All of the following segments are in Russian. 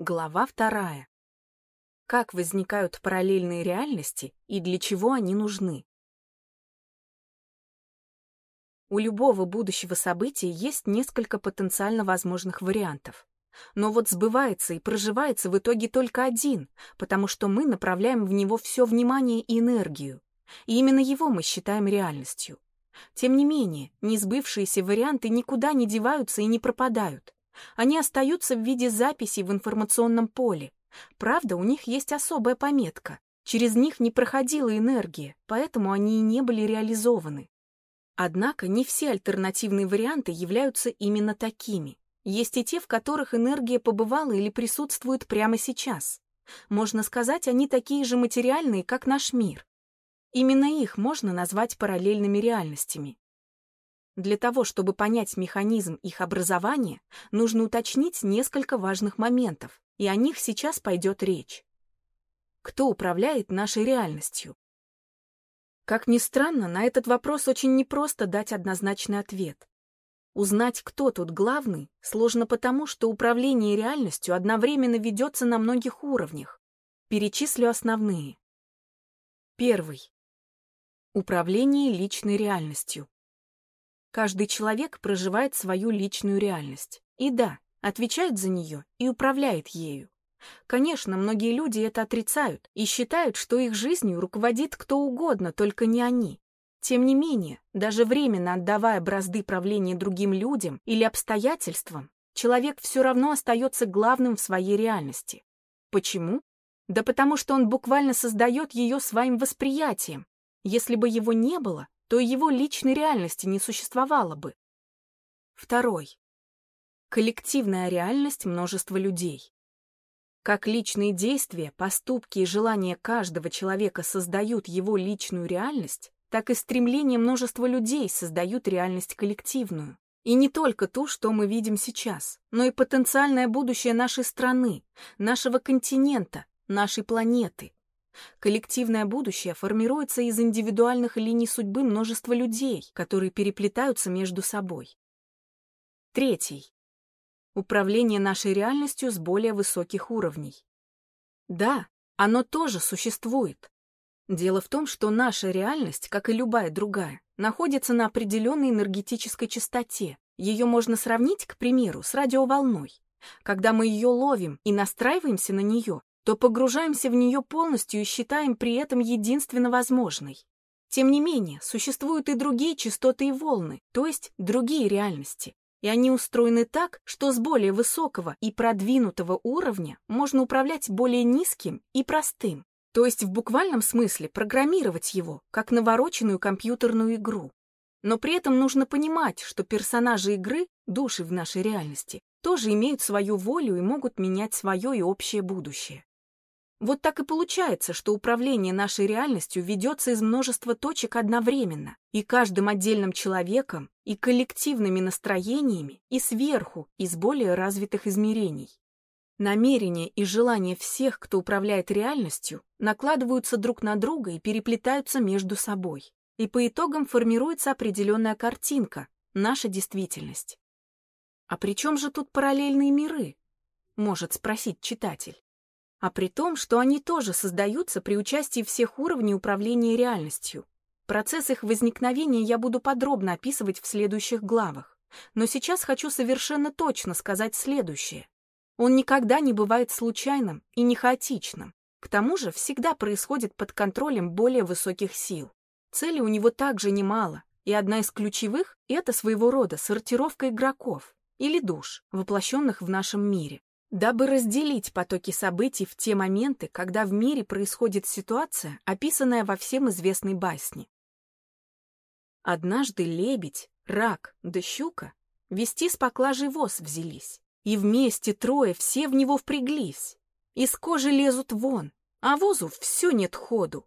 Глава вторая. Как возникают параллельные реальности и для чего они нужны? У любого будущего события есть несколько потенциально возможных вариантов. Но вот сбывается и проживается в итоге только один, потому что мы направляем в него все внимание и энергию. И именно его мы считаем реальностью. Тем не менее, несбывшиеся варианты никуда не деваются и не пропадают. Они остаются в виде записей в информационном поле. Правда, у них есть особая пометка. Через них не проходила энергия, поэтому они и не были реализованы. Однако не все альтернативные варианты являются именно такими. Есть и те, в которых энергия побывала или присутствует прямо сейчас. Можно сказать, они такие же материальные, как наш мир. Именно их можно назвать параллельными реальностями. Для того, чтобы понять механизм их образования, нужно уточнить несколько важных моментов, и о них сейчас пойдет речь. Кто управляет нашей реальностью? Как ни странно, на этот вопрос очень непросто дать однозначный ответ. Узнать, кто тут главный, сложно потому, что управление реальностью одновременно ведется на многих уровнях. Перечислю основные. Первый. Управление личной реальностью. Каждый человек проживает свою личную реальность. И да, отвечает за нее и управляет ею. Конечно, многие люди это отрицают и считают, что их жизнью руководит кто угодно, только не они. Тем не менее, даже временно отдавая бразды правления другим людям или обстоятельствам, человек все равно остается главным в своей реальности. Почему? Да потому что он буквально создает ее своим восприятием. Если бы его не было, то его личной реальности не существовало бы. Второй. Коллективная реальность множества людей. Как личные действия, поступки и желания каждого человека создают его личную реальность, так и стремление множества людей создают реальность коллективную. И не только ту, что мы видим сейчас, но и потенциальное будущее нашей страны, нашего континента, нашей планеты. Коллективное будущее формируется из индивидуальных линий судьбы множества людей, которые переплетаются между собой. Третий. Управление нашей реальностью с более высоких уровней. Да, оно тоже существует. Дело в том, что наша реальность, как и любая другая, находится на определенной энергетической частоте. Ее можно сравнить, к примеру, с радиоволной. Когда мы ее ловим и настраиваемся на нее, то погружаемся в нее полностью и считаем при этом единственно возможной. Тем не менее, существуют и другие частоты и волны, то есть другие реальности. И они устроены так, что с более высокого и продвинутого уровня можно управлять более низким и простым, то есть в буквальном смысле программировать его, как навороченную компьютерную игру. Но при этом нужно понимать, что персонажи игры, души в нашей реальности, тоже имеют свою волю и могут менять свое и общее будущее. Вот так и получается, что управление нашей реальностью ведется из множества точек одновременно, и каждым отдельным человеком, и коллективными настроениями, и сверху, из более развитых измерений. Намерения и желания всех, кто управляет реальностью, накладываются друг на друга и переплетаются между собой. И по итогам формируется определенная картинка, наша действительность. А при чем же тут параллельные миры? Может спросить читатель а при том, что они тоже создаются при участии всех уровней управления реальностью. Процесс их возникновения я буду подробно описывать в следующих главах. Но сейчас хочу совершенно точно сказать следующее. Он никогда не бывает случайным и не хаотичным. К тому же всегда происходит под контролем более высоких сил. Целей у него также немало, и одна из ключевых — это своего рода сортировка игроков или душ, воплощенных в нашем мире дабы разделить потоки событий в те моменты, когда в мире происходит ситуация, описанная во всем известной басне. Однажды лебедь, рак да щука вести с поклажей воз взялись, и вместе трое все в него впряглись. Из кожи лезут вон, а возу все нет ходу.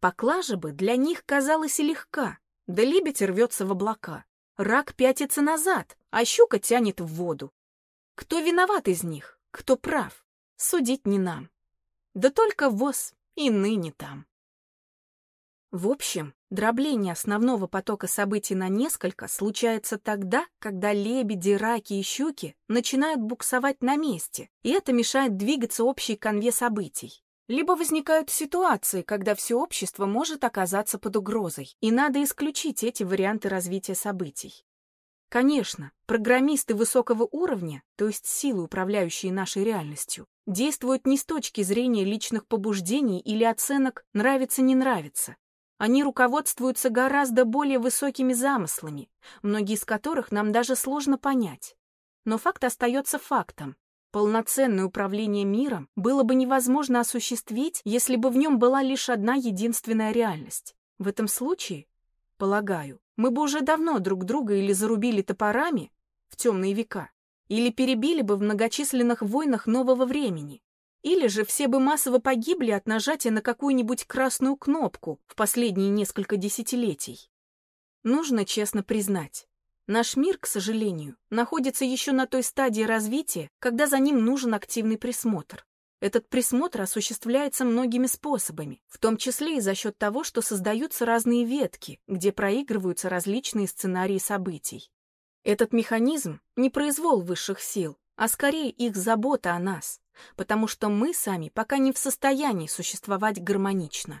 Поклажа бы для них казалась легка, да лебедь рвется в облака. Рак пятится назад, а щука тянет в воду. Кто виноват из них? Кто прав, судить не нам. Да только ВОЗ и ныне там. В общем, Дробление основного потока событий на несколько случается тогда, когда лебеди, раки и щуки начинают буксовать на месте, и это мешает двигаться общей конве событий. Либо возникают ситуации, когда все общество может оказаться под угрозой, и надо исключить эти варианты развития событий. Конечно, программисты высокого уровня, то есть силы, управляющие нашей реальностью, действуют не с точки зрения личных побуждений или оценок «нравится-не нравится», они руководствуются гораздо более высокими замыслами, многие из которых нам даже сложно понять. Но факт остается фактом. Полноценное управление миром было бы невозможно осуществить, если бы в нем была лишь одна единственная реальность. В этом случае, полагаю, мы бы уже давно друг друга или зарубили топорами в темные века, или перебили бы в многочисленных войнах нового времени, или же все бы массово погибли от нажатия на какую-нибудь красную кнопку в последние несколько десятилетий. Нужно честно признать, наш мир, к сожалению, находится еще на той стадии развития, когда за ним нужен активный присмотр. Этот присмотр осуществляется многими способами, в том числе и за счет того, что создаются разные ветки, где проигрываются различные сценарии событий. Этот механизм — не произвол высших сил, а скорее их забота о нас, потому что мы сами пока не в состоянии существовать гармонично.